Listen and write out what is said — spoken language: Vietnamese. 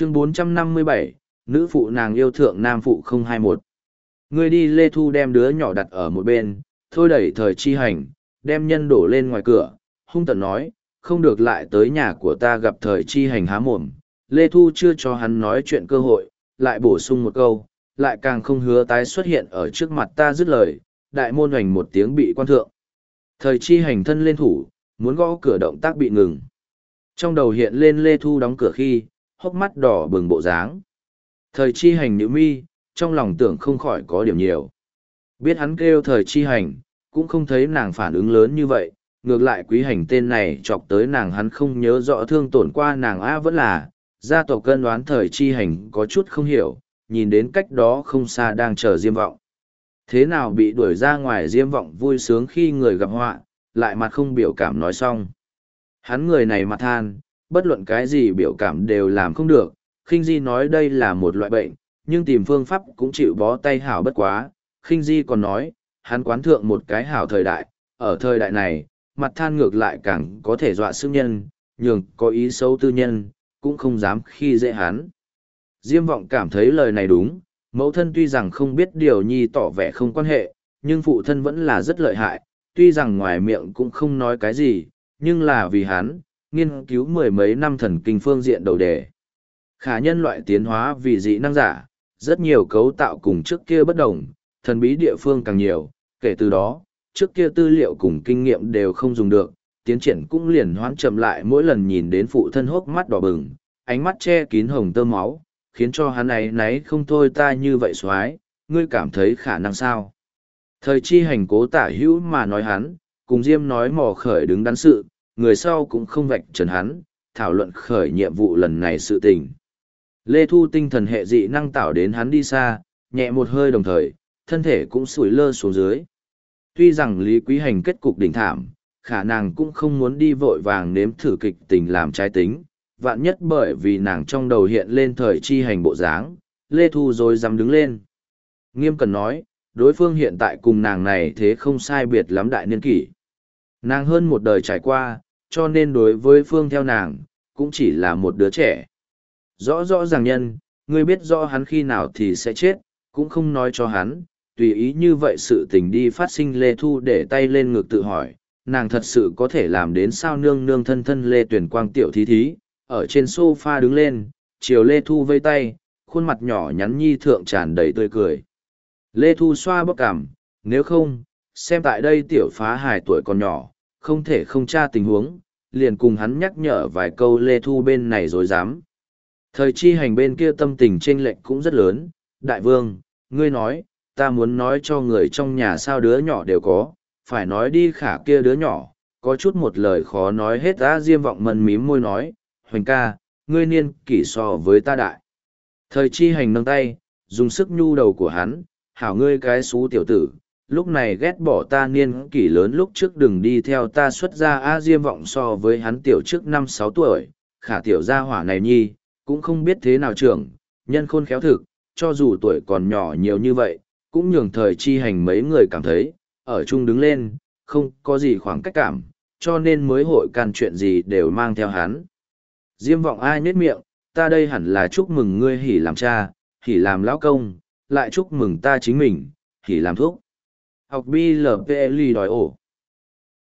chương 457, nữ phụ nàng yêu thượng nam phụ 021. Ngươi đi Lê Thu đem đứa nhỏ đặt ở một bên, thôi đẩy thời chi hành, đem nhân đổ lên ngoài cửa, hung tận nói, không được lại tới nhà của ta gặp thời chi hành há mồm. Lê Thu chưa cho hắn nói chuyện cơ hội, lại bổ sung một câu, lại càng không hứa tái xuất hiện ở trước mặt ta dứt lời, đại môn hoành một tiếng bị quan thượng. Thời chi hành thân lên thủ, muốn gõ cửa động tác bị ngừng. Trong đầu hiện lên Lê Thu đóng cửa khi, hốc mắt đỏ bừng bộ dáng. Thời chi hành nữ mi, trong lòng tưởng không khỏi có điểm nhiều. Biết hắn kêu thời chi hành, cũng không thấy nàng phản ứng lớn như vậy, ngược lại quý hành tên này chọc tới nàng hắn không nhớ rõ thương tổn qua nàng A vẫn là, gia tộc cân đoán thời chi hành có chút không hiểu, nhìn đến cách đó không xa đang chờ diêm vọng. Thế nào bị đuổi ra ngoài diêm vọng vui sướng khi người gặp họa, lại mặt không biểu cảm nói xong. Hắn người này mặt than, bất luận cái gì biểu cảm đều làm không được, khinh di nói đây là một loại bệnh, nhưng tìm phương pháp cũng chịu bó tay hảo bất quá, khinh di còn nói, hắn quán thượng một cái hảo thời đại, ở thời đại này, mặt than ngược lại càng có thể dọa sức nhân, nhường có ý xấu tư nhân, cũng không dám khi dễ hắn. Diêm vọng cảm thấy lời này đúng, mẫu thân tuy rằng không biết điều nhi tỏ vẻ không quan hệ, nhưng phụ thân vẫn là rất lợi hại, tuy rằng ngoài miệng cũng không nói cái gì, nhưng là vì hắn, nghiên cứu mười mấy năm thần kinh phương diện đầu đề. Khả nhân loại tiến hóa vì dị năng giả, rất nhiều cấu tạo cùng trước kia bất đồng, thần bí địa phương càng nhiều, kể từ đó, trước kia tư liệu cùng kinh nghiệm đều không dùng được, tiến triển cũng liền hoãn chậm lại mỗi lần nhìn đến phụ thân hốc mắt đỏ bừng, ánh mắt che kín hồng tơ máu, khiến cho hắn ấy náy không thôi ta như vậy xoái, ngươi cảm thấy khả năng sao. Thời chi hành cố tả hữu mà nói hắn, cùng Diêm nói mò khởi đứng đắn sự, người sau cũng không vạch trần hắn, thảo luận khởi nhiệm vụ lần này sự tình. Lê Thu tinh thần hệ dị năng tạo đến hắn đi xa, nhẹ một hơi đồng thời, thân thể cũng sủi lơ xuống dưới. Tuy rằng Lý Quý Hành kết cục đỉnh thảm, khả năng cũng không muốn đi vội vàng nếm thử kịch tình làm trái tính, vạn nhất bởi vì nàng trong đầu hiện lên thời chi hành bộ dáng, Lê Thu rồi dám đứng lên. Nghiêm cần nói, đối phương hiện tại cùng nàng này thế không sai biệt lắm đại niên kỷ. Nàng hơn một đời trải qua, cho nên đối với phương theo nàng, cũng chỉ là một đứa trẻ. Rõ rõ ràng nhân, ngươi biết rõ hắn khi nào thì sẽ chết, cũng không nói cho hắn, tùy ý như vậy sự tình đi phát sinh Lê Thu để tay lên ngực tự hỏi, nàng thật sự có thể làm đến sao nương nương thân thân Lê Tuyển Quang tiểu thí thí, ở trên sofa đứng lên, chiều Lê Thu vây tay, khuôn mặt nhỏ nhắn nhi thượng tràn đầy tươi cười. Lê Thu xoa bóc cảm, nếu không, xem tại đây tiểu phá hài tuổi còn nhỏ, không thể không tra tình huống, liền cùng hắn nhắc nhở vài câu Lê Thu bên này rồi dám. Thời chi hành bên kia tâm tình chênh lệch cũng rất lớn, đại vương, ngươi nói, ta muốn nói cho người trong nhà sao đứa nhỏ đều có, phải nói đi khả kia đứa nhỏ, có chút một lời khó nói hết ta diêm vọng mần mím môi nói, hoành ca, ngươi niên kỷ so với ta đại. Thời chi hành nâng tay, dùng sức nhu đầu của hắn, hảo ngươi cái xú tiểu tử, lúc này ghét bỏ ta niên kỷ lớn lúc trước đừng đi theo ta xuất ra a diêm vọng so với hắn tiểu trước năm sáu tuổi, khả tiểu gia hỏa này nhi, cũng không biết thế nào trưởng, nhân khôn khéo thực, cho dù tuổi còn nhỏ nhiều như vậy, cũng nhường thời chi hành mấy người cảm thấy, ở chung đứng lên, không có gì khoảng cách cảm, cho nên mới hội can chuyện gì đều mang theo hắn. Diêm vọng ai nết miệng, ta đây hẳn là chúc mừng ngươi hỉ làm cha, hỉ làm lão công, lại chúc mừng ta chính mình, hỉ làm thuốc. Học BLPLI đòi ổ.